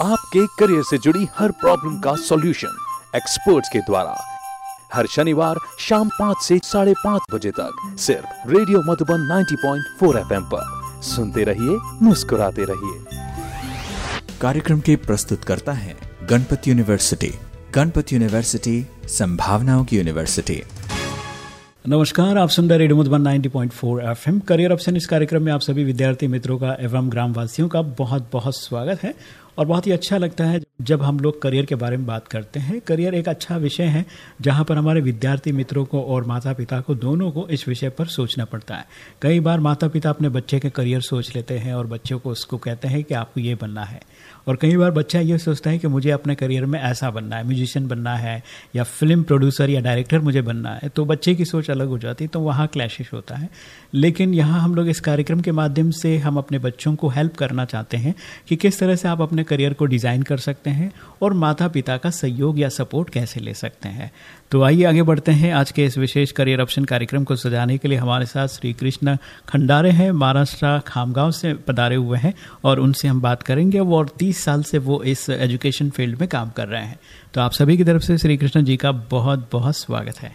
आपके करियर से जुड़ी हर प्रॉब्लम का सॉल्यूशन एक्सपर्ट्स के द्वारा। हर शनिवार शाम पाँच से साढ़े पाँच बजे तक सिर्फ़ रेडियो मधुबन 90.4 एफएम पर। सुनते रहिए मुस्कुराते रहिए। कार्यक्रम के प्रस्तुत करता है गणपति यूनिवर्सिटी गणपति यूनिवर्सिटी संभावनाओं की यूनिवर्सिटी। नमस्कार आप सुन रहे radio Madhuban 90.4 FM career option इस कार्यक्रम में आप सभी विद्यार्थी मित्रों का एवं ग्रामवासियों का बहुत बहुत स्वागत है। और बहुत ही अच्छा लगता है जब हम लोग करियर के बारे में बात करते हैं। करियर एक अच्छा विषय है, जहाँ पर हमारे विद्यार्थी मित्रों को और माता पिता को, दोनों को इस विषय पर सोचना पड़ता है। कई बार माता पिता अपने बच्चे के करियर सोच लेते हैं और बच्चों को उसको कहते हैं कि आपको ये बनना है। और कई बार बच्चा ये सोचता है कि मुझे अपने करियर में ऐसा बनना है, म्यूजिशियन बनना है या फ़िल्म प्रोड्यूसर या डायरेक्टर मुझे बनना है तो बच्चे की सोच अलग हो जाती है तो वहाँ क्लैशिश होता है। लेकिन यहाँ हम लोग इस कार्यक्रम के माध्यम से हम अपने बच्चों को हेल्प करना चाहते हैं कि किस तरह से आप अपने करियर को डिज़ाइन कर सकते हैं और माता पिता का सहयोग या सपोर्ट कैसे ले सकते हैं। तो आइए आगे बढ़ते हैं आज के इस विशेष करियर ऑप्शन कार्यक्रम को सजाने के लिए हमारे साथ श्री कृष्ण खंडारे हैं, महाराष्ट्र खामगांव से पधारे हुए हैं और उनसे हम बात करेंगे। वो और तीस साल से वो इस एजुकेशन फ़ील्ड में काम कर रहे हैं। तो आप सभी की तरफ़ से श्री कृष्ण जी का बहुत बहुत स्वागत है।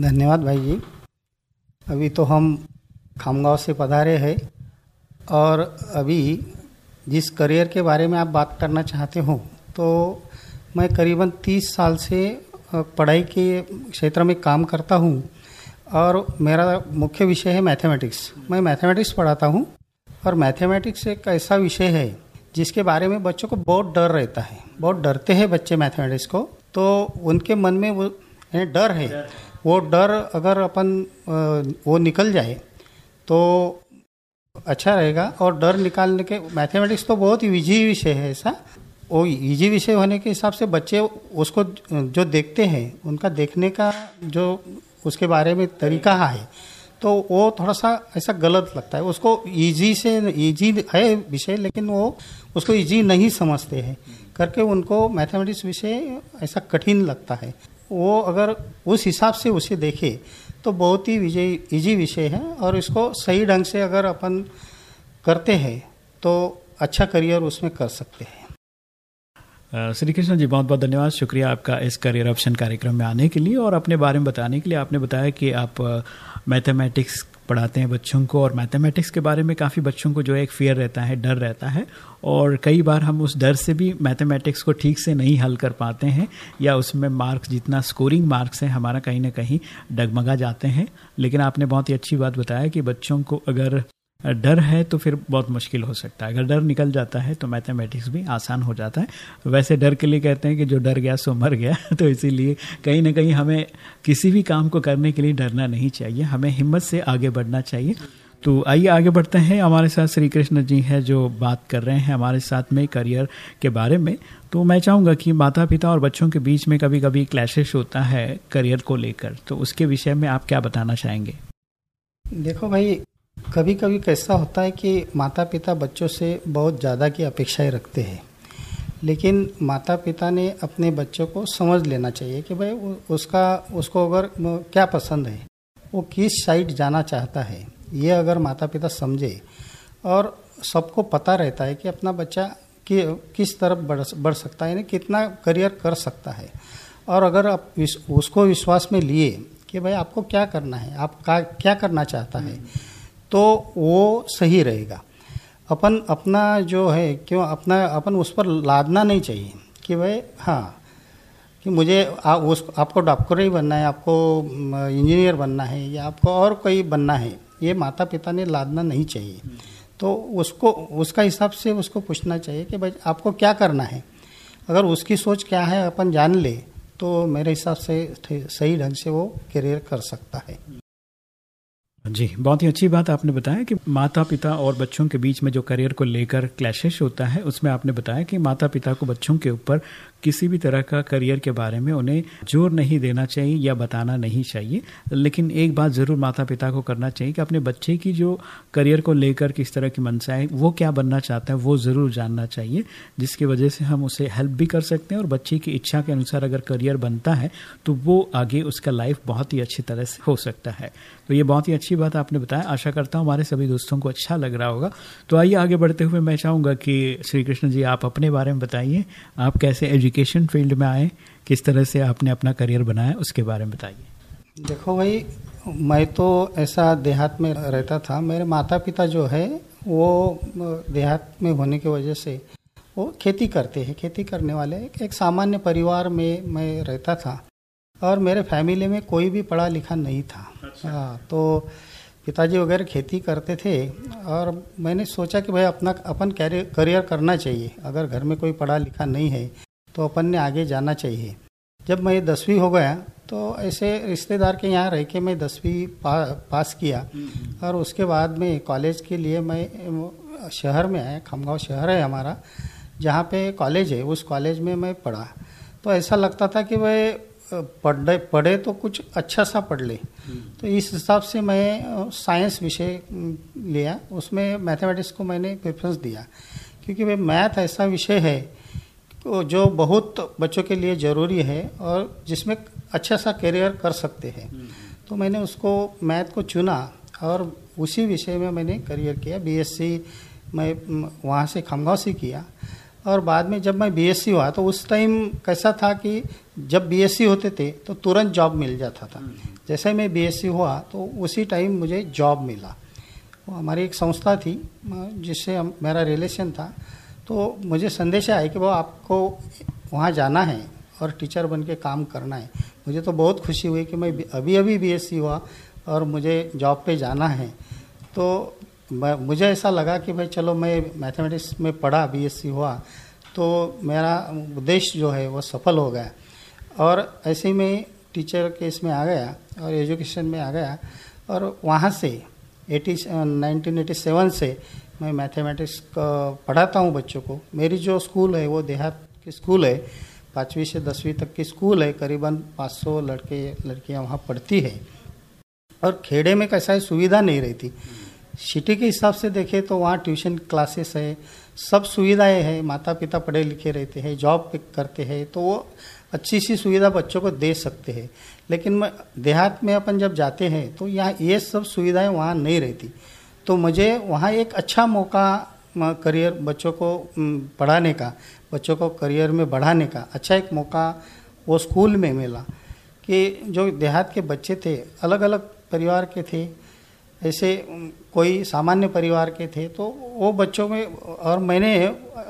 धन्यवाद भाई जी। अभी तो हम खामगांव से पधारे हैं और अभी जिस करियर के बारे में आप बात करना चाहते हो तो मैं करीबन 30 साल से पढ़ाई के क्षेत्र में काम करता हूँ और मेरा मुख्य विषय है मैथमेटिक्स। मैं मैथमेटिक्स पढ़ाता हूँ और मैथमेटिक्स एक ऐसा विषय है जिसके बारे में बच्चों को बहुत डर रहता है। बहुत डरते हैं बच्चे मैथमेटिक्स को। तो उनके मन में वो डर है। वो डर अगर अपन वो निकल जाए तो अच्छा रहेगा और डर निकालने के मैथमेटिक्स तो बहुत ही ईजी विषय है ऐसा। वो ईजी विषय होने के हिसाब से बच्चे उसको जो देखते हैं, उनका देखने का जो उसके बारे में तरीका है तो वो थोड़ा सा ऐसा गलत लगता है। उसको इजी से इजी है विषय, लेकिन वो उसको इजी नहीं समझते हैं। करके उनको मैथमेटिक्स विषय ऐसा कठिन लगता है। वो अगर उस हिसाब से उसे देखे तो बहुत ही विजय इजी विषय है और इसको सही ढंग से अगर अपन करते हैं तो अच्छा करियर उसमें कर सकते हैं। श्री कृष्ण जी बहुत बहुत धन्यवाद। शुक्रिया आपका इस करियर ऑप्शन कार्यक्रम में आने के लिए और अपने बारे में बताने के लिए। आपने बताया कि आप मैथमेटिक्स पढ़ाते हैं बच्चों को और मैथमेटिक्स के बारे में काफ़ी बच्चों को जो है एक फियर रहता है, डर रहता है। और कई बार हम उस डर से भी मैथमेटिक्स को ठीक से नहीं हल कर पाते हैं या उसमें मार्क्स जितना स्कोरिंग मार्क्स है, हमारा कहीं ना कहीं डगमगा जाते हैं। लेकिन आपने बहुत ही अच्छी बात बताया कि बच्चों को अगर डर है तो फिर बहुत मुश्किल हो सकता है। अगर डर निकल जाता है तो मैथमेटिक्स भी आसान हो जाता है। वैसे डर के लिए कहते हैं कि जो डर गया, सो मर गया। तो इसीलिए कहीं ना कहीं हमें किसी भी काम को करने के लिए डरना नहीं चाहिए। हमें हिम्मत से आगे बढ़ना चाहिए। तो आइए आगे बढ़ते हैं। हमारे साथ श्री कृष्ण जी हैं जो बात कर रहे हैं हमारे साथ में करियर के बारे में। तो मैं चाहूँगा कि माता पिता और बच्चों के बीच में कभी कभी क्लैशेस होता है करियर को लेकर। तो उसके विषय में आप क्या बताना चाहेंगे? देखो भाई कभी कभी कैसा होता है कि माता पिता बच्चों से बहुत ज़्यादा की अपेक्षाएँ रखते हैं। लेकिन माता पिता ने अपने बच्चों को समझ लेना चाहिए कि भाई उसका उसको अगर क्या पसंद है वो किस साइड जाना चाहता है ये अगर माता पिता समझे और सबको पता रहता है कि अपना बच्चा कि किस तरफ़ बढ़ बढ़ सकता है यानी कितना करियर कर सकता है। और अगर आप उसको विश्वास में लिए कि भाई आपको क्या करना है आप का, क्या करना चाहता है तो वो सही रहेगा। अपन अपना जो है क्यों अपना अपन उस पर लादना नहीं चाहिए कि भाई हाँ कि मुझे आ, उस आपको डॉक्टर ही बनना है आपको इंजीनियर बनना है या आपको और कोई बनना है ये माता पिता ने लादना नहीं चाहिए। तो उसको उसका हिसाब से उसको पूछना चाहिए कि भाई आपको क्या करना है? अगर उसकी सोच क्या है अपन जान ले तो मेरे हिसाब से सही ढंग से वो करियर कर सकता है। जी, बहुत ही अच्छी बात आपने बताया कि माता पिता और बच्चों के बीच में जो करियर को लेकर क्लैशेस होता है, उसमें आपने बताया कि माता पिता को बच्चों के ऊपर किसी भी तरह का करियर के बारे में उन्हें ज़ोर नहीं देना चाहिए या बताना नहीं चाहिए। लेकिन एक बात ज़रूर माता पिता को करना चाहिए कि अपने बच्चे की जो करियर को लेकर किस तरह की मनसा है, वो क्या बनना चाहता है, वो ज़रूर जानना चाहिए, जिसकी वजह से हम उसे हेल्प भी कर सकते हैं और बच्चे की इच्छा के अनुसार अगर करियर बनता है तो वो आगे उसका लाइफ बहुत ही अच्छी तरह से हो सकता है। तो ये बहुत ही अच्छी बात आपने बताया। आशा करता हूँ हमारे सभी दोस्तों को अच्छा लग रहा होगा। तो आइए आगे बढ़ते हुए मैं चाहूँगा कि श्री कृष्ण जी आप अपने बारे में बताइए। आप कैसे एजुकेशन फ़ील्ड में आए किस तरह से आपने अपना करियर बनाया उसके बारे में बताइए। देखो भाई मैं तो ऐसा देहात में रहता था। मेरे माता पिता जो है वो देहात में होने की वजह से वो खेती करते हैं। खेती करने वाले एक सामान्य परिवार में मैं रहता था और मेरे फैमिली में कोई भी पढ़ा लिखा नहीं था। अच्छा। हाँ तो पिताजी वगैरह खेती करते थे और मैंने सोचा कि भाई अपना अपन करियर करना चाहिए। अगर घर में कोई पढ़ा लिखा नहीं है तो अपन ने आगे जाना चाहिए। जब मैं दसवीं हो गया तो ऐसे रिश्तेदार के यहाँ रह के मैं दसवीं पा, पास किया। और उसके बाद में कॉलेज के लिए मैं शहर में आया खमगांव शहर है हमारा जहाँ पे कॉलेज है उस कॉलेज में मैं पढ़ा। तो ऐसा लगता था कि भाई पढ़े पढ़े तो कुछ अच्छा सा पढ़ ले। तो इस हिसाब से मैं साइंस विषय लिया। उसमें मैथमेटिक्स को मैंने प्रेफरेंस दिया। क्योंकि भाई मैथ ऐसा विषय है जो बहुत बच्चों के लिए ज़रूरी है और जिसमें अच्छा सा करियर कर सकते हैं। तो मैंने उसको मैथ को चुना और उसी विषय में मैंने करियर किया। बीएससी मैं वहाँ से खमगांव से किया। और बाद में जब मैं बीएससी हुआ तो उस टाइम कैसा था कि जब बीएससी होते थे तो तुरंत जॉब मिल जाता था। जैसे मैं बीएससी हुआ तो उसी टाइम मुझे जॉब मिला। हमारी एक संस्था थी जिससे मेरा रिलेशन था। तो मुझे संदेश आया कि वो आपको वहाँ जाना है और टीचर बन के काम करना है। मुझे तो बहुत खुशी हुई कि मैं अभी अभी बीएससी हुआ और मुझे जॉब पे जाना है। तो मुझे ऐसा लगा कि भाई चलो मैं मैथमेटिक्स में पढ़ा बीएससी हुआ तो मेरा उद्देश्य जो है वो सफल हो गया। और ऐसे ही मैं टीचर के इसमें आ गया और एजुकेशन में आ गया और वहाँ से एटी नाइनटीन एटी सेवन से मैं मैथमेटिक्स पढ़ाता हूँ बच्चों को। मेरी जो स्कूल है, वो देहात की स्कूल है, पाँचवीं से दसवीं तक की स्कूल है, करीबन 500 लड़के, लड़कियाँ वहाँ पढ़ती है। और खेड़े में कैसा है सुविधा नहीं रहती। सिटी के हिसाब से देखें तो वहाँ ट्यूशन क्लासेस है, सब सुविधाएँ हैं माता पिता पढ़े लिखे रहते हैं जॉब करते हैं तो वो अच्छी सी सुविधा बच्चों को दे सकते हैं। लेकिन देहात में अपन जब जाते हैं तो यहाँ ये सब सुविधाएँ वहाँ नहीं रहती। तो मुझे वहाँ एक अच्छा मौका करियर बच्चों को पढ़ाने का बच्चों को करियर में बढ़ाने का अच्छा एक मौका वो स्कूल में मिला कि जो देहात के बच्चे थे अलग अलग परिवार के थे ऐसे कोई सामान्य परिवार के थे तो वो बच्चों में और मैंने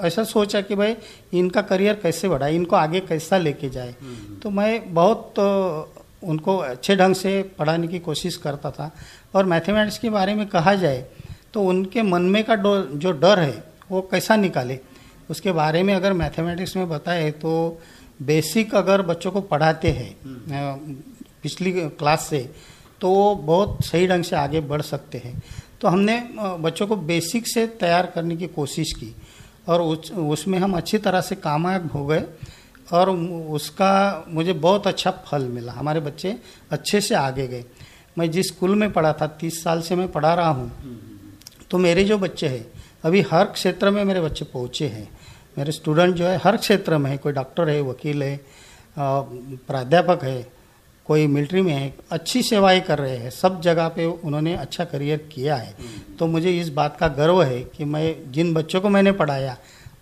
ऐसा सोचा कि भाई इनका करियर कैसे बढ़ाए इनको आगे कैसा लेके जाए। तो मैं बहुत तो उनको अच्छे ढंग से पढ़ाने की कोशिश करता था। और मैथमेटिक्स के बारे में कहा जाए तो उनके मन में का जो डर है वो कैसा निकाले? उसके बारे में अगर मैथमेटिक्स में बताए तो बेसिक अगर बच्चों को पढ़ाते हैं पिछली क्लास से तो वो बहुत सही ढंग से आगे बढ़ सकते हैं। तो हमने बच्चों को बेसिक से तैयार करने की कोशिश की और उस उसमें हम अच्छी तरह से कामयाब हो गए। और उसका मुझे बहुत अच्छा फल मिला। हमारे बच्चे अच्छे से आगे गए। मैं जिस स्कूल में पढ़ा था, तीस साल से मैं पढ़ा रहा हूँ तो मेरे जो बच्चे हैं, अभी हर क्षेत्र में मेरे बच्चे पहुँचे हैं। मेरे स्टूडेंट जो है, हर क्षेत्र में है। कोई डॉक्टर है, वकील है प्राध्यापक है, कोई मिलिट्री में है, अच्छी सेवाएँ कर रहे हैं। सब जगह पे उन्होंने अच्छा करियर किया है। तो मुझे इस बात का गर्व है कि मैं, जिन बच्चों को मैंने पढ़ाया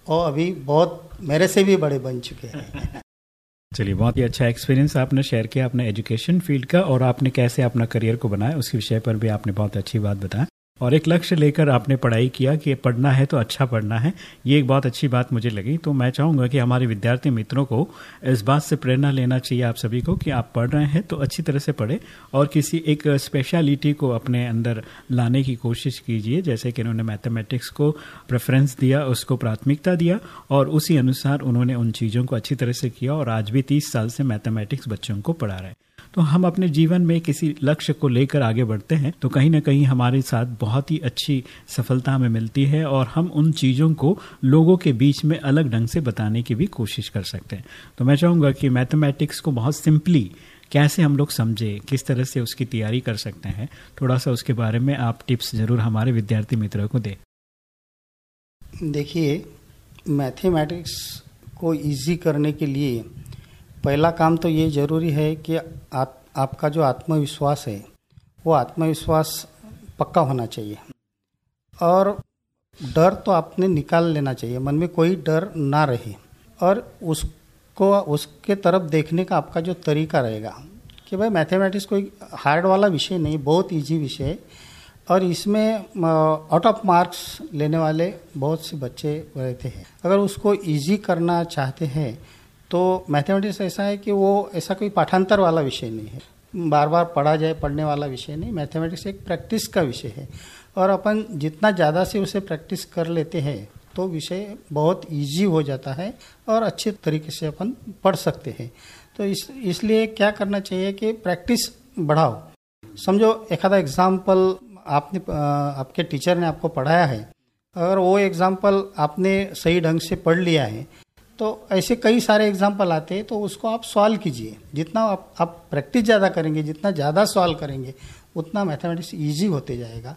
वो अभी बहुत मेरे से भी बड़े बन चुके हैं। चलिए, बहुत ही अच्छा एक्सपीरियंस आपने शेयर किया अपने एजुकेशन फ़ील्ड का और आपने कैसे अपना करियर को बनाया, उसके विषय पर भी आपने बहुत अच्छी बात बताया। और एक लक्ष्य लेकर आपने पढ़ाई किया कि पढ़ना है तो अच्छा पढ़ना है। ये एक बहुत अच्छी बात मुझे लगी। तो मैं चाहूँगा कि हमारे विद्यार्थी मित्रों को इस बात से प्रेरणा लेना चाहिए आप सभी को कि आप पढ़ रहे हैं तो अच्छी तरह से पढ़े और किसी एक स्पेशलिटी को अपने अंदर लाने की कोशिश कीजिए। जैसे कि उन्होंने मैथमेटिक्स को प्रेफरेंस दिया, उसको प्राथमिकता दिया और उसी अनुसार उन्होंने उन चीज़ों को अच्छी तरह से किया और आज भी तीस साल से मैथमेटिक्स बच्चों को पढ़ा रहे हैं। तो हम अपने जीवन में किसी लक्ष्य को लेकर आगे बढ़ते हैं तो कहीं ना कहीं हमारे साथ बहुत ही अच्छी सफलता हमें मिलती है और हम उन चीज़ों को लोगों के बीच में अलग ढंग से बताने की भी कोशिश कर सकते हैं। तो मैं चाहूँगा कि मैथमेटिक्स को बहुत सिंपली कैसे हम लोग समझे, किस तरह से उसकी तैयारी कर सकते हैं थोड़ा सा उसके बारे में आप टिप्स ज़रूर हमारे विद्यार्थी मित्रों को दें। देखिए, मैथमेटिक्स को इजी करने के लिए पहला काम तो ये ज़रूरी है कि आप, आपका जो आत्मविश्वास है, वो आत्मविश्वास पक्का होना चाहिए। और डर तो आपने निकाल लेना चाहिए, मन में कोई डर ना रहे। और उसको, उसके तरफ़ देखने का आपका जो तरीका रहेगा कि भाई मैथमेटिक्स कोई हार्ड वाला विषय नहीं, बहुत इजी विषय है। और इसमें आउट ऑफ़ मार्क्स लेने वाले बहुत से बच्चे रहते हैं। अगर उसको इजी करना चाहते हैं तो मैथमेटिक्स ऐसा है कि वो ऐसा कोई पाठांतर वाला विषय नहीं है। बार बार पढ़ा जाए, पढ़ने वाला विषय नहीं। मैथमेटिक्स एक प्रैक्टिस का विषय है। और अपन जितना ज़्यादा से उसे प्रैक्टिस कर लेते हैं तो विषय बहुत इजी हो जाता है और अच्छे तरीके से अपन पढ़ सकते हैं। तो इस, इसलिए क्या करना चाहिए कि प्रैक्टिस बढ़ाओ। समझो आधा एग्ज़ाम्पल आपने आपके टीचर ने आपको पढ़ाया है, अगर वो एग्ज़ाम्पल आपने सही ढंग से पढ़ लिया है तो ऐसे कई सारे एग्ज़ाम्पल आते हैं तो उसको आप सॉल्व कीजिए। जितना आप, आप प्रैक्टिस ज़्यादा करेंगे जितना ज़्यादा सॉल्व करेंगे उतना मैथमेटिक्स इजी होते जाएगा।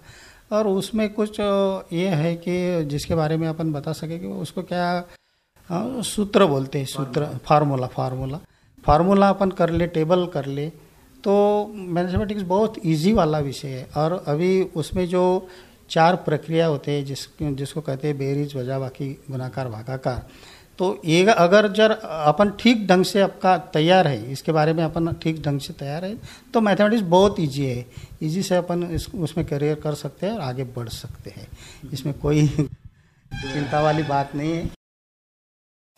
और उसमें कुछ ये है कि जिसके बारे में अपन बता सके कि उसको क्या सूत्र बोलते हैं सूत्र फार्मूला फार्मूला फार्मूला अपन कर ले टेबल कर ले तो मैथमेटिक्स बहुत इजी वाला विषय है। और अभी उसमें जो चार प्रक्रिया होते हैं जिस जिसको कहते हैं बेरीज वजह बाकी गुनाकार भागाकार। तो ये अगर जर अपन ठीक ढंग से आपका तैयार है, इसके बारे में अपन ठीक ढंग से तैयार है तो मैथमेटिक्स बहुत इजी है। इजी से अपन इस, उसमें करियर कर सकते हैं और आगे बढ़ सकते हैं। इसमें कोई चिंता वाली बात नहीं है।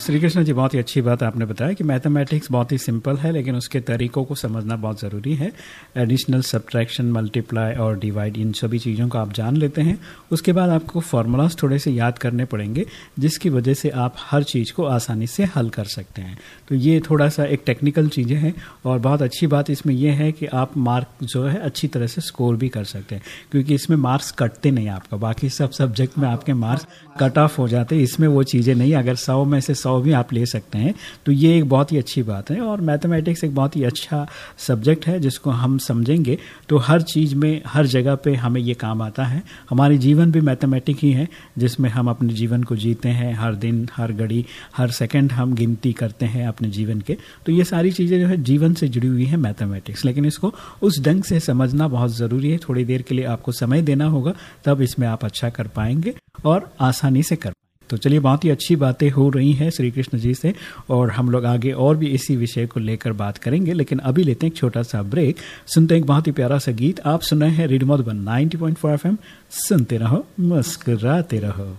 श्री कृष्ण जी, बहुत ही अच्छी बात आपने बताया कि मैथमेटिक्स बहुत ही सिंपल है, लेकिन उसके तरीकों को समझना बहुत ज़रूरी है। एडिशनल सब्ट्रैक्शन मल्टीप्लाई और डिवाइड इन सभी चीज़ों को आप जान लेते हैं। उसके बाद आपको फार्मूलाज थोड़े से याद करने पड़ेंगे, जिसकी वजह से आप हर चीज़ को आसानी से हल कर सकते हैं। तो ये थोड़ा सा एक टेक्निकल चीज़ें हैं, और बहुत अच्छी बात इसमें यह है कि आप मार्क जो है, अच्छी तरह से स्कोर भी कर सकते हैं, क्योंकि इसमें मार्क्स कटते नहीं आपका। बाकी सब सब्जेक्ट में आपके मार्क्स कट ऑफ़ हो जाते इसमें वो चीज़ें नहीं, अगर सौ में से सौ भी आप ले सकते हैं। तो ये एक बहुत ही अच्छी बात है और मैथमेटिक्स एक बहुत ही अच्छा सब्जेक्ट है जिसको हम समझेंगे। तो हर चीज़ में, हर जगह पे हमें ये काम आता है। हमारे जीवन भी मैथमेटिक ही है, जिसमें हम अपने जीवन को जीते हैं। हर दिन, हर घड़ी, हर सेकंड हम गिनती करते हैं अपने जीवन के। तो ये सारी चीज़ें जो है जीवन से जुड़ी हुई है मैथमेटिक्स। लेकिन इसको उस ढंग से समझना बहुत ज़रूरी है। थोड़ी देर के लिए आपको समय देना होगा, तब इसमें आप अच्छा कर पाएँगे और आसानी से कर तो चलिए, बहुत ही अच्छी बातें हो रही हैं श्री कृष्ण जी से, और हम लोग आगे और भी इसी विषय को लेकर बात करेंगे, लेकिन अभी लेते हैं एक छोटा सा ब्रेक। सुनते हैं एक बहुत ही प्यारा सा गीत। आप सुन रहे हैं रेडियो मधुबन 90.4 एफएम सुनते रहो, मुस्कराते रहो।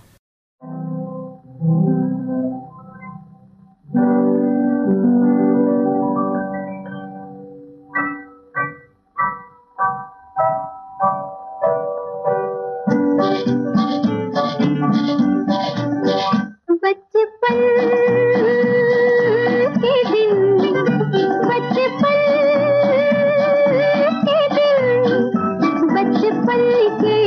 वहाँ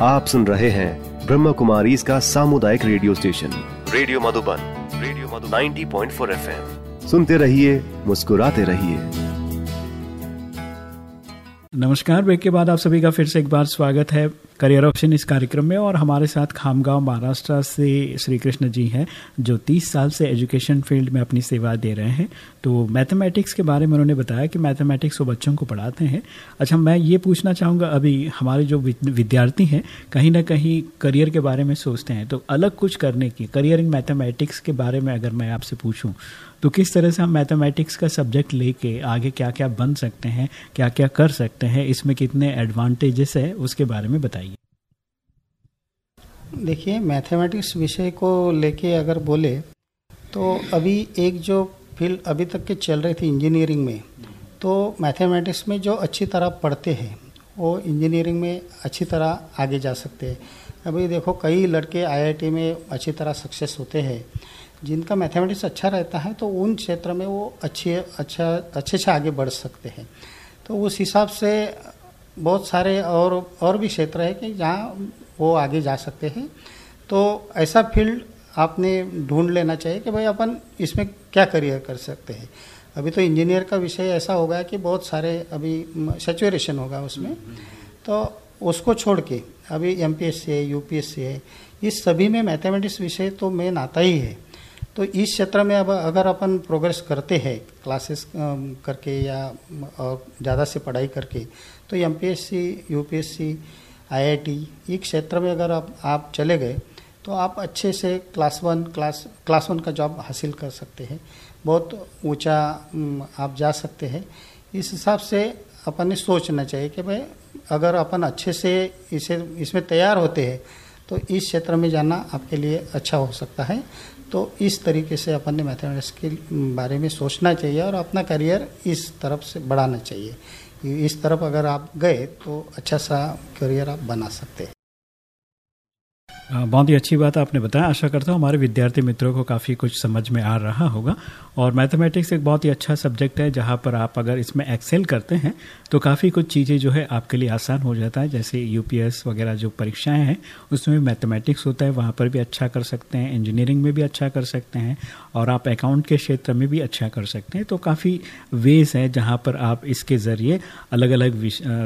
आप सुन रहे हैं ब्रह्म कुमारी इसका सामुदायिक radio station. Radio Madhuban, radio Madhu 90.4 point सुनते रहिए, मुस्कुराते रहिए। नमस्कार, ब्रेक के बाद आप सभी का फिर से एक बार स्वागत है। करियर ऑप्शन इस कार्यक्रम में और हमारे साथ खामगांव महाराष्ट्र से श्री कृष्ण जी हैं, जो 30 साल से एजुकेशन फ़ील्ड में अपनी सेवा दे रहे हैं। तो मैथमेटिक्स के बारे में उन्होंने बताया कि मैथमेटिक्स वो बच्चों को पढ़ाते हैं। अच्छा मैं ये पूछना चाहूँगा, अभी हमारे जो विद्यार्थी हैं, कहीं ना कहीं करियर के बारे में सोचते हैं तो अलग कुछ करने की करियर इन मैथमेटिक्स के बारे में अगर मैं आपसे पूछूँ तो किस तरह से हम मैथमेटिक्स का सब्जेक्ट लेके आगे क्या क्या बन सकते हैं क्या क्या कर सकते हैं, इसमें कितने एडवांटेजेस है, उसके बारे में बताइए। देखिए मैथमेटिक्स विषय को लेके अगर बोले तो अभी एक जो फ़ील्ड अभी तक के चल रही थी इंजीनियरिंग में तो मैथमेटिक्स में जो अच्छी तरह पढ़ते हैं, वो इंजीनियरिंग में अच्छी तरह आगे जा सकते हैं। अभी देखो, कई लड़के आईआईटी में अच्छी तरह सक्सेस होते हैं। जिनका मैथमेटिक्स अच्छा रहता है तो उन क्षेत्र में वो अच्छे अच्छा अच्छे से आगे बढ़ सकते हैं। तो उस हिसाब से बहुत सारे और और भी क्षेत्र है कि जहाँ वो आगे जा सकते हैं। तो ऐसा फ़ील्ड आपने ढूंढ लेना चाहिए कि भाई अपन इसमें क्या करियर कर सकते हैं। अभी तो इंजीनियर का विषय ऐसा हो गया कि बहुत सारे अभी सेचुरेशन होगा उसमें। तो उसको छोड़ के अभी एम पी एस सी है यू पी एस सी है इस सभी में मैथमेटिक्स विषय तो मेन आता ही है। तो इस क्षेत्र में अब अगर अपन प्रोग्रेस करते हैं क्लासेस करके या और ज़्यादा से पढ़ाई करके तो M P S C U P S C I I T ये क्षेत्र में अगर आप आप चले गए तो आप अच्छे से class one, class class one का जॉब हासिल कर सकते हैं। बहुत ऊँचा आप जा सकते हैं। इस हिसाब से अपन ने सोचना चाहिए कि भाई, अगर अपन अच्छे से इसे, इसमें तैयार होते हैं तो इस क्षेत्र में जाना आपके लिए अच्छा हो सकता है। तो इस तरीके से अपन ने मैथमेटिक्स के बारे में सोचना चाहिए और अपना करियर इस तरफ़ से बढ़ाना चाहिए। इस तरफ़ अगर आप गए तो अच्छा सा करियर आप बना सकते हैं। बहुत ही अच्छी बात आपने बताया। आशा करता हूँ हमारे विद्यार्थी मित्रों को काफ़ी कुछ समझ में आ रहा होगा। और मैथमेटिक्स एक बहुत ही अच्छा सब्जेक्ट है, जहाँ पर आप अगर इसमें एक्सेल करते हैं तो काफ़ी कुछ चीज़ें जो है आपके लिए आसान हो जाता है। जैसे यूपीएस वगैरह जो परीक्षाएँ हैं, उसमें भी मैथमेटिक्स होता है, वहाँ पर भी अच्छा कर सकते हैं, इंजीनियरिंग में भी अच्छा कर सकते हैं, और आप अकाउंट के क्षेत्र में भी अच्छा कर सकते हैं। तो काफ़ी वेज हैं जहाँ पर आप इसके ज़रिए अलग अलग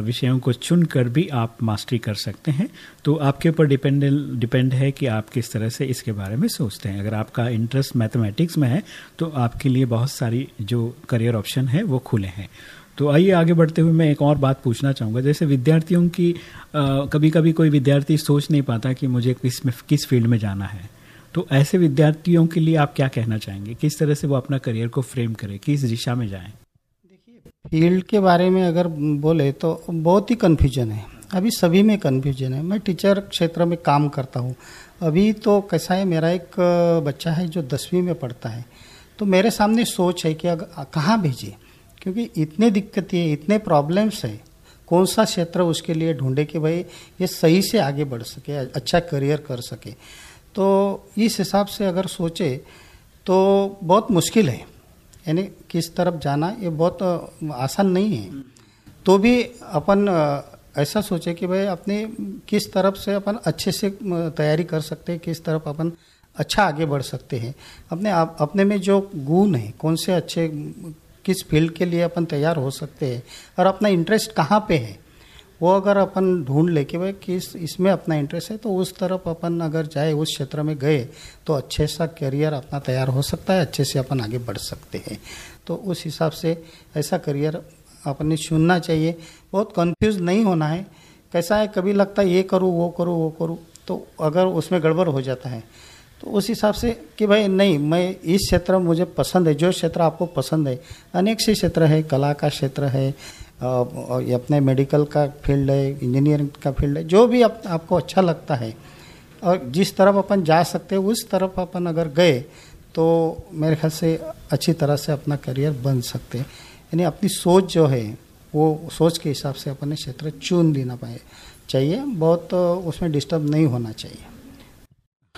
विषयों को चुन कर भी आप मास्टरी कर सकते हैं। तो आपके ऊपर डिपेंडेंट डिपेंड है कि आप किस तरह से इसके बारे में सोचते हैं। अगर आपका इंटरेस्ट मैथमेटिक्स में है तो आपके लिए बहुत सारी जो करियर ऑप्शन है, वो खुले हैं। तो आइए आगे बढ़ते हुए मैं एक और बात पूछना चाहूँगा। जैसे विद्यार्थियों की कभी कभी कोई विद्यार्थी सोच नहीं पाता कि मुझे किसमें, किस फ़ील्ड में जाना है। तो ऐसे विद्यार्थियों के लिए आप क्या कहना चाहेंगे? किस तरह से वो अपना करियर को फ्रेम करें? किस दिशा में जाएँ? फ़ील्ड के बारे में अगर बोले तो बहुत ही कन्फ्यूज़न है। अभी सभी में कन्फ्यूज़न है। मैं टीचर क्षेत्र में काम करता हूँ। अभी तो कैसा है, मेरा एक बच्चा है जो दसवीं में पढ़ता है। तो मेरे सामने सोच है कि अगर कहाँ भेजें? क्योंकि इतने दिक्कतें इतने प्रॉब्लम्स है। कौन सा क्षेत्र उसके लिए ढूंढे कि भाई ये सही से आगे बढ़ सके अच्छा करियर कर सके? तो इस हिसाब से अगर सोचे तो बहुत मुश्किल है। यानी किस तरफ़ जाना, ये बहुत आसान नहीं है। तो भी अपन ऐसा सोचे कि भाई अपने किस तरफ़ से अपन अच्छे से तैयारी कर सकते हैं, किस तरफ़ अपन अच्छा आगे बढ़ सकते हैं। अपने आप, अपने में जो गुण है, कौन से अच्छे, किस फ़ील्ड के लिए अपन तैयार हो सकते हैं और अपना इंटरेस्ट कहाँ पे है, वो अगर अपन ढूंढ ले कि भाई किस, इसमें अपना इंटरेस्ट है तो उस तरफ़ अपन अगर जाए, उस क्षेत्र में गए तो अच्छे सा करियर अपना तैयार हो सकता है, अच्छे से अपन आगे बढ़ सकते हैं। तो उस हिसाब से ऐसा करियर अपने चुनना चाहिए। बहुत कंफ्यूज नहीं होना है। कैसा है कभी लगता है ये करूँ वो करूँ वो करूँ तो अगर उसमें गड़बड़ हो जाता है तो उस हिसाब से कि भाई नहीं मैं इस क्षेत्र मुझे पसंद है जो क्षेत्र आपको पसंद है अनेक से क्षेत्र है कला का क्षेत्र है अपने मेडिकल का फ़ील्ड है इंजीनियरिंग का फ़ील्ड है जो भी आप, आपको अच्छा लगता है और जिस तरफ़ अपन जा सकते हैं उस तरफ़ अपन अगर गए तो मेरे ख्याल से अच्छी तरह से अपना करियर बन सकते हैं। यानी अपनी सोच जो है वो सोच के हिसाब से अपने क्षेत्र चुन देना पाए चाहिए। बहुत, उसमें डिस्टर्ब नहीं होना चाहिए।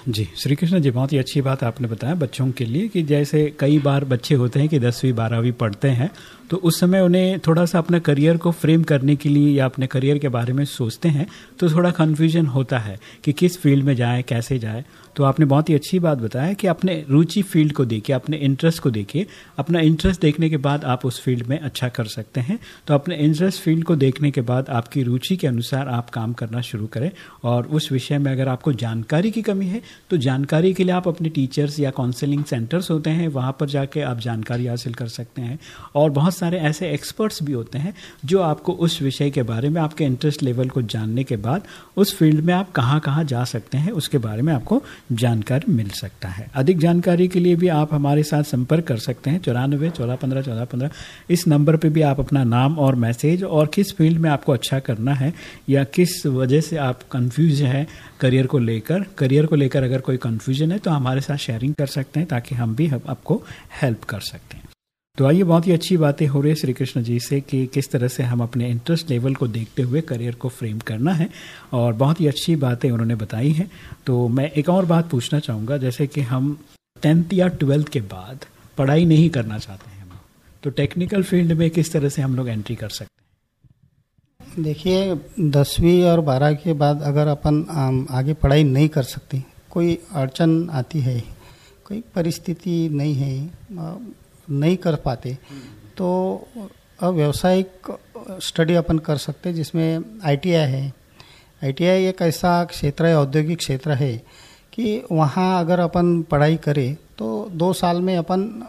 जी श्री कृष्ण जी, बहुत ही अच्छी बात आपने बताया बच्चों के लिए कि जैसे कई बार बच्चे होते हैं कि दसवीं, बारहवीं पढ़ते हैं तो उस समय उन्हें थोड़ा सा अपना करियर को फ्रेम करने के लिए या अपने करियर के बारे में सोचते हैं तो थोड़ा कन्फ्यूज़न होता है कि किस फ़ील्ड में जाए, कैसे जाए। तो आपने बहुत ही अच्छी बात बताया कि अपने रुचि फ़ील्ड को देखिए, अपने इंटरेस्ट को देखिए। अपना इंटरेस्ट देखने के बाद आप उस फ़ील्ड में अच्छा कर सकते हैं। तो अपने इंटरेस्ट फ़ील्ड को देखने के बाद आपकी रुचि के अनुसार आप काम करना शुरू करें। और उस विषय में अगर आपको जानकारी की कमी है तो जानकारी के लिए आप अपने टीचर्स या काउंसलिंग सेंटर्स होते हैं। वहाँ पर जाके आप जानकारी हासिल कर सकते हैं। और बहुत सारे ऐसे एक्सपर्ट्स भी होते हैं जो आपको उस विषय के बारे में, आपके इंटरेस्ट लेवल को जानने के बाद उस फ़ील्ड में आप कहाँ कहाँ जा सकते हैं, उसके बारे में आपको जानकारी मिल सकता है। अधिक जानकारी के लिए भी आप हमारे साथ संपर्क कर सकते हैं। चौरानबे चौदह, पंद्रह चौदह, पंद्रह। इस नंबर पर भी आप अपना नाम और मैसेज और किस फ़ील्ड में आपको अच्छा करना है या किस वजह से आप कन्फ्यूज़ हैं करियर को लेकर। करियर को लेकर अगर कोई कन्फ्यूज़न है तो हमारे साथ शेयरिंग कर सकते हैं ताकि हम भी हम आपको हेल्प कर सकते हैं तो आइए बहुत ही अच्छी बातें हो रही है श्री कृष्ण जी से कि किस तरह से हम अपने इंटरेस्ट लेवल को देखते हुए करियर को फ्रेम करना है और बहुत ही अच्छी बातें उन्होंने बताई हैं। तो मैं एक और बात पूछना चाहूँगा, जैसे कि हम टेंथ या ट्वेल्थ के बाद पढ़ाई नहीं करना चाहते हैं तो टेक्निकल फ़ील्ड में किस तरह से हम लोग एंट्री कर सकते हैं? देखिए, दसवीं और बारह के बाद अगर अपन आगे पढ़ाई नहीं कर सकते, कोई अड़चन आती है, कोई परिस्थिति नहीं है नहीं कर पाते। तो अब व्यावसायिक स्टडी अपन कर सकते जिसमें आईटीआई है। आईटीआई एक ऐसा क्षेत्र है, औद्योगिक क्षेत्र है, कि वहाँ अगर अपन पढ़ाई करें तो दो साल में अपन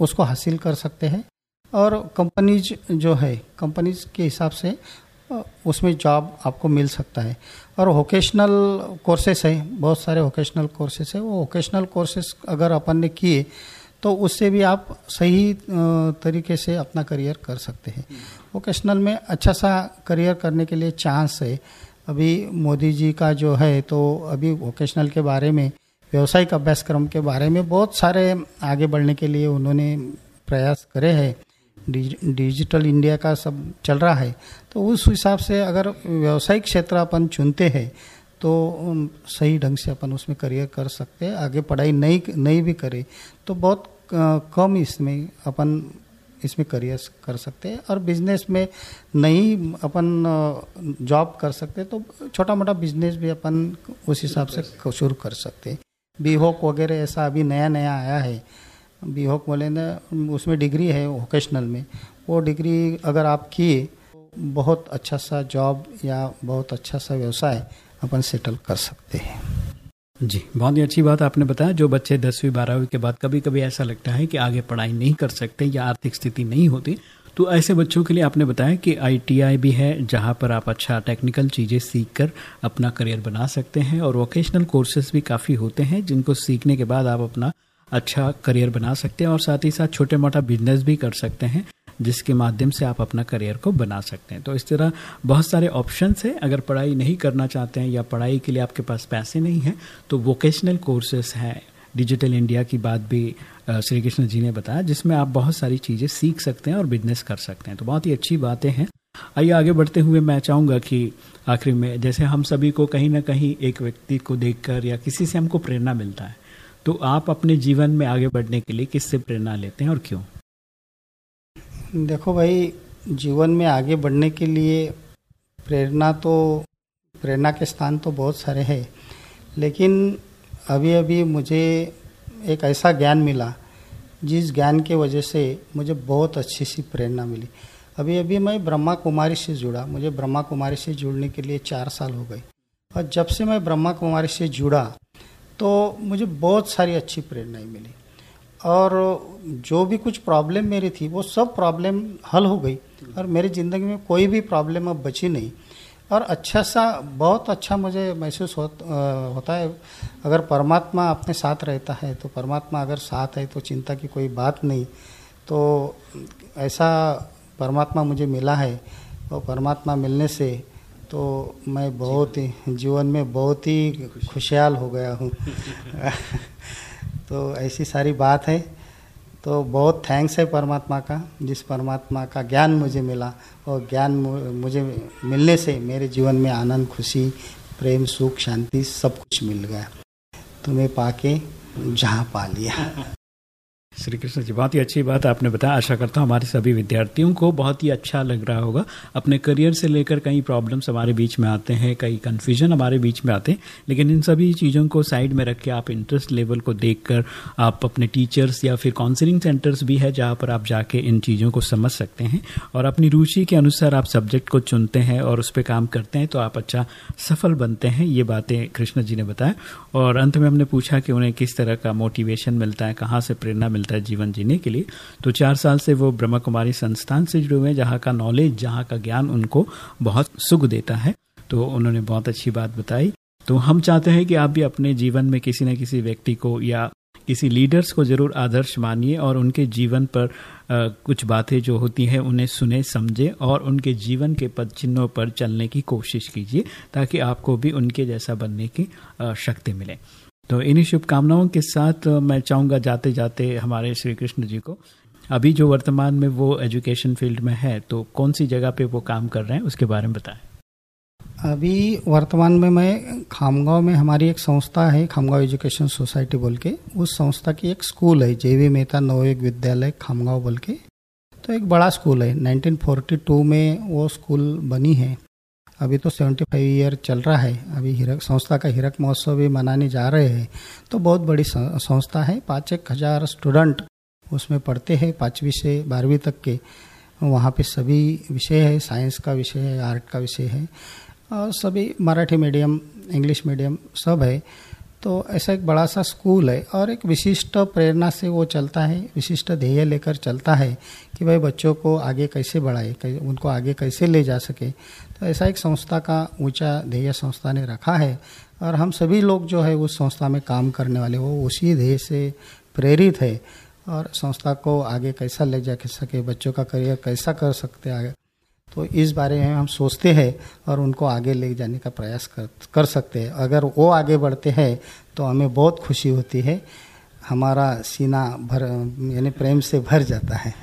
उसको हासिल कर सकते हैं। और कंपनीज़ जो है, कंपनीज़ के हिसाब से, उसमें जॉब आपको मिल सकता है। और वोकेशनल कोर्सेस है, बहुत सारे वोकेशनल कोर्सेस है। वो वोकेशनल कोर्सेस अगर अपन ने किए तो उससे भी आप सही तरीके से अपना करियर कर सकते हैं। वोकेशनल में अच्छा सा करियर करने के लिए चांस है। अभी मोदी जी का जो है तो अभी वोकेशनल के बारे में, व्यावसायिक अभ्यासक्रम के बारे में बहुत सारे आगे बढ़ने के लिए उन्होंने प्रयास करे हैं। डिज- डिजिटल इंडिया का सब चल रहा है। तो उस हिसाब से अगर व्यावसायिक क्षेत्र अपन चुनते हैं तो सही ढंग से अपन उसमें करियर कर सकते हैं, आगे पढ़ाई नहीं नहीं भी करे तो बहुत कम इसमें अपन इसमें करियर कर सकते हैं। और बिज़नेस में नहीं अपन जॉब कर सकते तो छोटा मोटा बिज़नेस भी अपन उस हिसाब से शुरू कर सकते हैं। बीहोक वगैरह ऐसा अभी नया नया आया है। बीहोक बोले ना, उसमें डिग्री है वोकेशनल में। वो डिग्री अगर आप किए बहुत अच्छा सा जॉब या बहुत अच्छा सा व्यवसाय अपन सेटल कर सकते हैं। जी, बहुत ही अच्छी बात आपने बताया। जो बच्चे दसवीं, बारहवीं के बाद कभी कभी ऐसा लगता है कि आगे पढ़ाई नहीं कर सकते या आर्थिक स्थिति नहीं होती तो ऐसे बच्चों के लिए आपने बताया कि आईटीआई भी है, जहाँ पर आप अच्छा टेक्निकल चीज़ें सीख कर अपना करियर बना सकते हैं और वोकेशनल कोर्सेज भी काफ़ी होते हैं, जिनको सीखने के बाद आप अपना अच्छा करियर बना सकते हैं और साथ ही साथ छोटे मोटा बिज़नेस भी कर सकते हैं। जिसके माध्यम से आप अपना करियर को बना सकते हैं। तो इस तरह बहुत सारे ऑप्शंस हैं। अगर पढ़ाई नहीं करना चाहते हैं या पढ़ाई के लिए आपके पास पैसे नहीं हैं तो वोकेशनल कोर्सेस हैं। डिजिटल इंडिया की बात भी श्री कृष्ण जी ने बताया, जिसमें आप बहुत सारी चीज़ें सीख सकते हैं और बिज़नेस कर सकते हैं। तो बहुत ही अच्छी बातें हैं। आइए आगे बढ़ते हुए मैं चाहूँगा कि आखिर में, जैसे हम सभी को कहीं ना कहीं एक व्यक्ति को देखकर या किसी से हमको प्रेरणा मिलता है तो आप अपने जीवन में आगे बढ़ने के लिए किससे प्रेरणा लेते हैं और क्यों? देखो भाई, जीवन में आगे बढ़ने के लिए प्रेरणा तो प्रेरणा के स्थान तो बहुत सारे हैं। लेकिन अभी अभी मुझे एक ऐसा ज्ञान मिला, जिस ज्ञान के वजह से मुझे बहुत अच्छी सी प्रेरणा मिली। अभी अभी मैं ब्रह्मा कुमारी से जुड़ा, मुझे ब्रह्मा कुमारी से जुड़ने के लिए चार साल हो गए। और जब से मैं ब्रह्मा कुमारी से जुड़ा तो मुझे बहुत सारी अच्छी प्रेरणाएँ मिली। और जो भी कुछ प्रॉब्लम मेरी थी वो सब प्रॉब्लम हल हो गई। और मेरी ज़िंदगी में कोई भी प्रॉब्लम अब बची नहीं। और अच्छा सा बहुत अच्छा मुझे महसूस हो, होता है। अगर परमात्मा अपने साथ रहता है तो परमात्मा अगर साथ है तो चिंता की कोई बात नहीं। तो ऐसा परमात्मा मुझे मिला है और परमात्मा मिलने से तो मैं बहुत ही जीवन में बहुत ही खुशहाल हो गया हूँ। तो ऐसी सारी बात है। तो बहुत थैंक्स है परमात्मा का, जिस परमात्मा का ज्ञान मुझे मिला और ज्ञान मुझे मिलने से मेरे जीवन में आनंद, खुशी, प्रेम, सुख, शांति सब कुछ मिल गया। तुम्हें पाके जहाँ पा लिया। श्री कृष्ण जी, बहुत ही अच्छी बात आपने बताया। आशा करता हूँ हमारे सभी विद्यार्थियों को बहुत ही अच्छा लग रहा होगा। अपने करियर से लेकर कई प्रॉब्लम्स हमारे बीच में आते हैं, कई कन्फ्यूज़न हमारे बीच में आते हैं, लेकिन इन सभी चीज़ों को साइड में रख के आप इंटरेस्ट लेवल को देखकर आप अपने टीचर्स या फिर काउंसिलिंग सेंटर्स भी है, जहाँ पर आप जाके इन चीज़ों को समझ सकते हैं। और अपनी रुचि के अनुसार आप सब्जेक्ट को चुनते हैं और उस पर काम करते हैं तो आप अच्छा सफल बनते हैं, ये बातें कृष्ण जी ने बताया। और अंत में हमने पूछा कि उन्हें किस तरह का मोटिवेशन मिलता है, कहाँ से प्रेरणा मिलता है जीवन जीने के लिए। तो चार साल से वो ब्रह्मा कुमारी संस्थान से जुड़े हुए हैं जहाँ का नॉलेज जहाँ का ज्ञान उनको बहुत सुख देता है। तो उन्होंने बहुत अच्छी बात बताई। तो हम चाहते हैं कि आप भी अपने जीवन में किसी न किसी व्यक्ति को या किसी लीडर्स को ज़रूर आदर्श मानिए और उनके जीवन पर आ, कुछ बातें जो होती हैं उन्हें सुने समझे और उनके जीवन के पद चिन्हों पर चलने की कोशिश कीजिए ताकि आपको भी उनके जैसा बनने की शक्ति मिले। तो इन्हीं शुभकामनाओं के साथ मैं चाहूँगा जाते जाते हमारे श्री कृष्ण जी को। अभी जो वर्तमान में वो एजुकेशन फ़ील्ड में है तो कौन सी जगह पे वो काम कर रहे हैं, उसके बारे में बताएँ। अभी वर्तमान में मैं खामगांव में, हमारी एक संस्था है, खामगांव एजुकेशन सोसाइटी बोल के। उस संस्था की एक स्कूल है, जेवी मेहता नवयुग विद्यालय, खामगांव बोल के। तो एक बड़ा स्कूल है 1942 में वो स्कूल बनी है। अभी तो 75 ईयर चल रहा है। अभी हिरक, संस्था का हिरक महोत्सव भी मनाने जा रहे हैं। तो बहुत बड़ी संस्था है। पाँच एक हज़ार स्टूडेंट उसमें पढ़ते हैं, पाँचवीं से बारहवीं तक के। वहाँ पे सभी विषय है, साइंस का विषय है, आर्ट का विषय है। और सभी मराठी मीडियम, इंग्लिश मीडियम सब है। तो ऐसा एक बड़ा सा स्कूल है और एक विशिष्ट प्रेरणा से वो चलता है, विशिष्ट ध्येय लेकर चलता है कि भाई बच्चों को आगे कैसे बढ़ाए उनको आगे कैसे ले जा सके। तो ऐसा एक संस्था का ऊँचा ध्येय संस्था ने रखा है और हम सभी लोग जो है उस संस्था में काम करने वाले वो उसी ध्येय से प्रेरित है और संस्था को आगे कैसा ले जा सके, बच्चों का करियर कैसा कर सकते आगे तो इस बारे में हम सोचते हैं और उनको आगे ले जाने का प्रयास कर कर सकते हैं। अगर वो आगे बढ़ते हैं तो हमें बहुत खुशी होती है, हमारा सीना भर, यानी प्रेम से भर जाता है।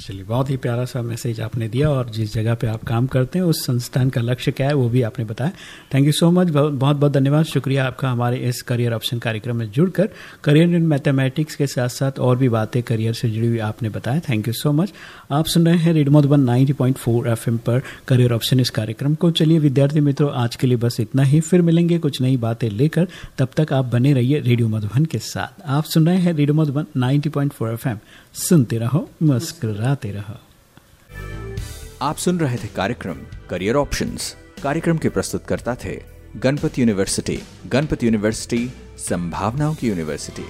चलिए, बहुत ही प्यारा सा मैसेज आपने दिया और जिस जगह पे आप काम करते हैं, उस संस्थान का लक्ष्य क्या है, वो भी आपने बताया। थैंक यू सो मच बहुत बहुत धन्यवाद। शुक्रिया आपका हमारे इस करियर ऑप्शन कार्यक्रम में जुड़कर। करियर इन मैथमेटिक्स के साथ साथ और भी बातें करियर से जुड़ी हुई आपने बताया। थैंक यू सो मच आप सुन रहे हैं रेडियो मधुबन नाइनटी पर करियर ऑप्शन इस कार्यक्रम को। चलिए विद्यार्थी मित्रों, आज के लिए बस इतना ही। फिर मिलेंगे कुछ नई बातें लेकर। तब तक आप बने रहिए रेडियो मधुबन के साथ। आप सुन रहे हैं रेडियो मधुबन नाइनटी पॉइंट सुनते रहो, मुस्कुराते रहो। आप सुन रहे थे कार्यक्रम करियर ऑप्शंस कार्यक्रम के प्रस्तुतकर्ता थे गणपति यूनिवर्सिटी गणपति यूनिवर्सिटी संभावनाओं की यूनिवर्सिटी